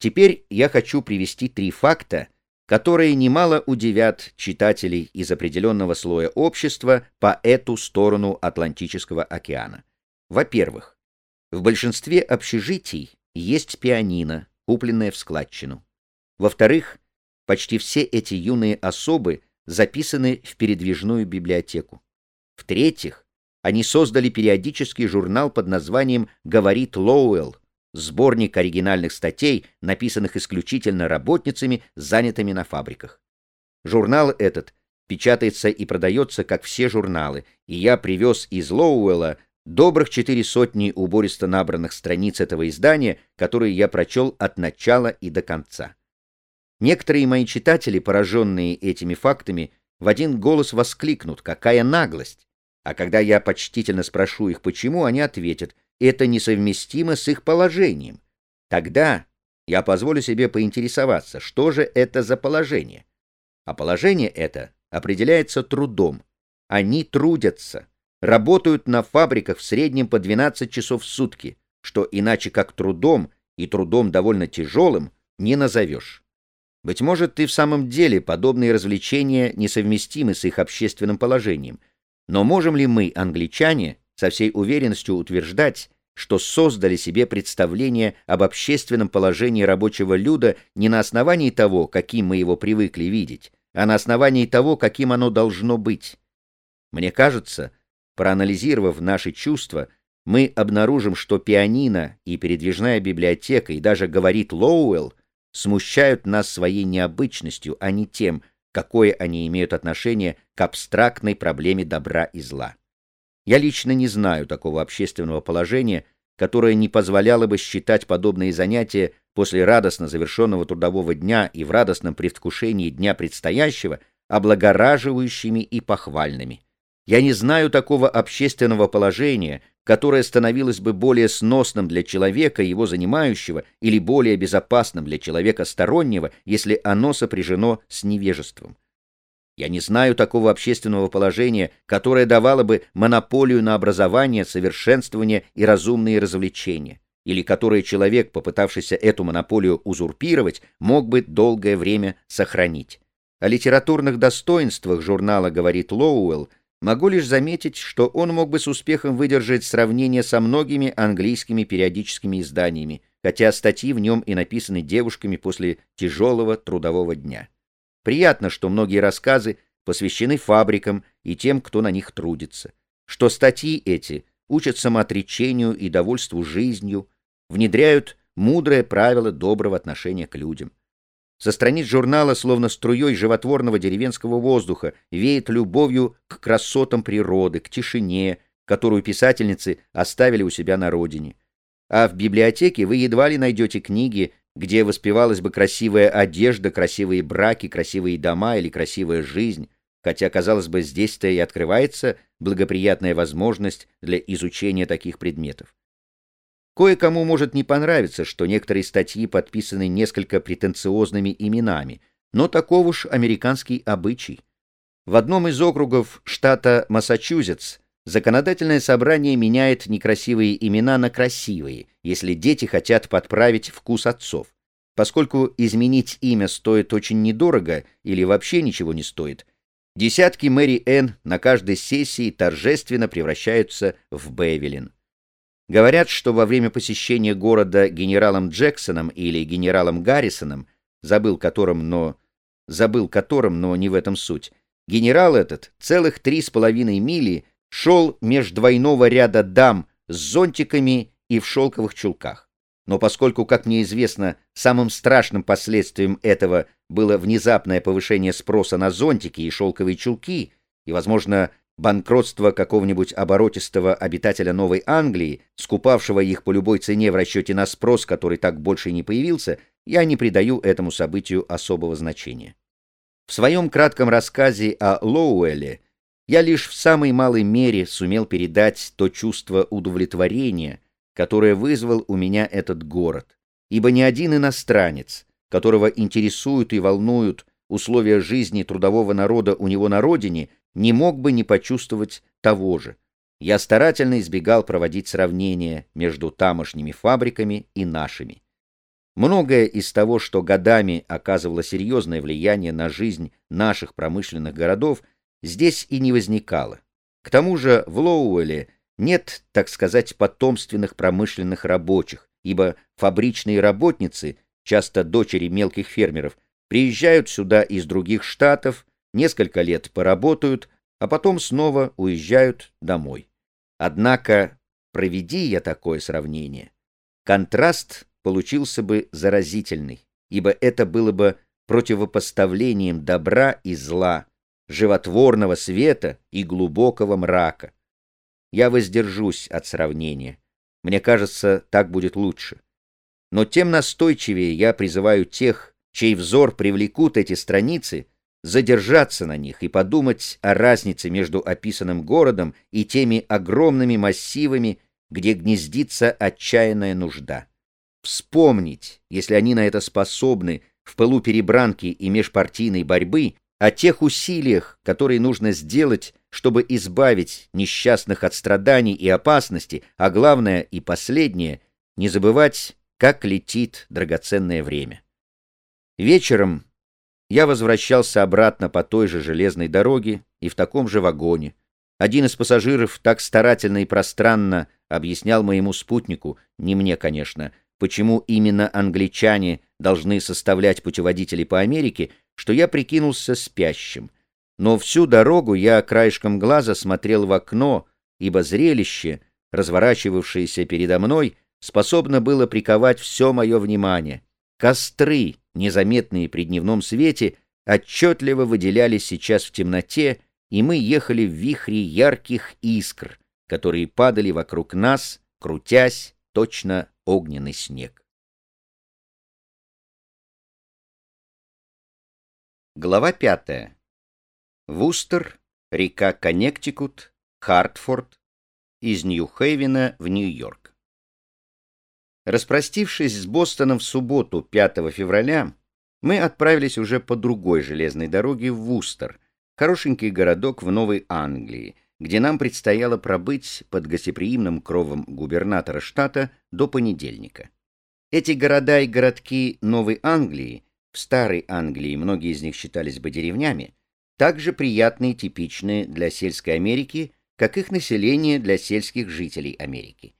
Теперь я хочу привести три факта, которые немало удивят читателей из определенного слоя общества по эту сторону Атлантического океана. Во-первых, в большинстве общежитий есть пианино, купленное в складчину. Во-вторых, почти все эти юные особы записаны в передвижную библиотеку. В-третьих, они создали периодический журнал под названием «Говорит Лоуэлл», сборник оригинальных статей, написанных исключительно работницами, занятыми на фабриках. Журнал этот печатается и продается, как все журналы, и я привез из Лоуэлла добрых четыре сотни убористо набранных страниц этого издания, которые я прочел от начала и до конца. Некоторые мои читатели, пораженные этими фактами, в один голос воскликнут «Какая наглость!» А когда я почтительно спрошу их, почему, они ответят «Это несовместимо с их положением». Тогда я позволю себе поинтересоваться, что же это за положение. А положение это определяется трудом. Они трудятся, работают на фабриках в среднем по 12 часов в сутки, что иначе как трудом, и трудом довольно тяжелым, не назовешь. Быть может, и в самом деле подобные развлечения несовместимы с их общественным положением. Но можем ли мы, англичане, со всей уверенностью утверждать, что создали себе представление об общественном положении рабочего люда не на основании того, каким мы его привыкли видеть, а на основании того, каким оно должно быть? Мне кажется, проанализировав наши чувства, мы обнаружим, что пианино и передвижная библиотека, и даже говорит Лоуэлл, смущают нас своей необычностью, а не тем, какое они имеют отношение к абстрактной проблеме добра и зла. Я лично не знаю такого общественного положения, которое не позволяло бы считать подобные занятия после радостно завершенного трудового дня и в радостном предвкушении дня предстоящего облагораживающими и похвальными. Я не знаю такого общественного положения, которое становилось бы более сносным для человека, его занимающего, или более безопасным для человека стороннего, если оно сопряжено с невежеством. Я не знаю такого общественного положения, которое давало бы монополию на образование, совершенствование и разумные развлечения, или которое человек, попытавшийся эту монополию узурпировать, мог бы долгое время сохранить. О литературных достоинствах журнала говорит Лоуэлл, Могу лишь заметить, что он мог бы с успехом выдержать сравнение со многими английскими периодическими изданиями, хотя статьи в нем и написаны девушками после тяжелого трудового дня. Приятно, что многие рассказы посвящены фабрикам и тем, кто на них трудится, что статьи эти учат самоотречению и довольству жизнью, внедряют мудрое правило доброго отношения к людям. Со страниц журнала, словно струей животворного деревенского воздуха, веет любовью к красотам природы, к тишине, которую писательницы оставили у себя на родине. А в библиотеке вы едва ли найдете книги, где воспевалась бы красивая одежда, красивые браки, красивые дома или красивая жизнь, хотя, казалось бы, здесь-то и открывается благоприятная возможность для изучения таких предметов. Кое-кому может не понравиться, что некоторые статьи подписаны несколько претенциозными именами, но таков уж американский обычай. В одном из округов штата Массачусетс законодательное собрание меняет некрасивые имена на красивые, если дети хотят подправить вкус отцов. Поскольку изменить имя стоит очень недорого или вообще ничего не стоит, десятки Мэри Энн на каждой сессии торжественно превращаются в Бевелин. Говорят, что во время посещения города генералом Джексоном или генералом Гаррисоном, забыл которым, но забыл которым, но не в этом суть, генерал этот целых три с половиной мили шел меж двойного ряда дам с зонтиками и в шелковых чулках. Но поскольку, как мне известно, самым страшным последствием этого было внезапное повышение спроса на зонтики и шелковые чулки, и, возможно, банкротство какого-нибудь оборотистого обитателя Новой Англии, скупавшего их по любой цене в расчете на спрос, который так больше и не появился, я не придаю этому событию особого значения. В своем кратком рассказе о Лоуэлле я лишь в самой малой мере сумел передать то чувство удовлетворения, которое вызвал у меня этот город, ибо ни один иностранец, которого интересуют и волнуют условия жизни трудового народа у него на родине, не мог бы не почувствовать того же. Я старательно избегал проводить сравнения между тамошними фабриками и нашими. Многое из того, что годами оказывало серьезное влияние на жизнь наших промышленных городов, здесь и не возникало. К тому же в Лоуэле нет, так сказать, потомственных промышленных рабочих, ибо фабричные работницы, часто дочери мелких фермеров, приезжают сюда из других штатов, несколько лет поработают, а потом снова уезжают домой. Однако, проведи я такое сравнение, контраст получился бы заразительный, ибо это было бы противопоставлением добра и зла, животворного света и глубокого мрака. Я воздержусь от сравнения. Мне кажется, так будет лучше. Но тем настойчивее я призываю тех, чей взор привлекут эти страницы, задержаться на них и подумать о разнице между описанным городом и теми огромными массивами, где гнездится отчаянная нужда. Вспомнить, если они на это способны, в пылу перебранки и межпартийной борьбы, о тех усилиях, которые нужно сделать, чтобы избавить несчастных от страданий и опасности, а главное и последнее, не забывать, как летит драгоценное время. Вечером я возвращался обратно по той же железной дороге и в таком же вагоне. Один из пассажиров так старательно и пространно объяснял моему спутнику, не мне, конечно, почему именно англичане должны составлять путеводители по Америке, что я прикинулся спящим. Но всю дорогу я краешком глаза смотрел в окно, ибо зрелище, разворачивавшееся передо мной, способно было приковать все мое внимание. Костры, незаметные при дневном свете, отчетливо выделялись сейчас в темноте, и мы ехали в вихре ярких искр, которые падали вокруг нас, крутясь, точно огненный снег. Глава пятая. Вустер, река Коннектикут, Хартфорд, из Нью-Хейвена в Нью-Йорк. Распростившись с Бостоном в субботу 5 февраля, мы отправились уже по другой железной дороге в Вустер, хорошенький городок в Новой Англии, где нам предстояло пробыть под гостеприимным кровом губернатора штата до понедельника. Эти города и городки Новой Англии — в Старой Англии многие из них считались бы деревнями, также приятные и типичные для сельской Америки, как их население для сельских жителей Америки.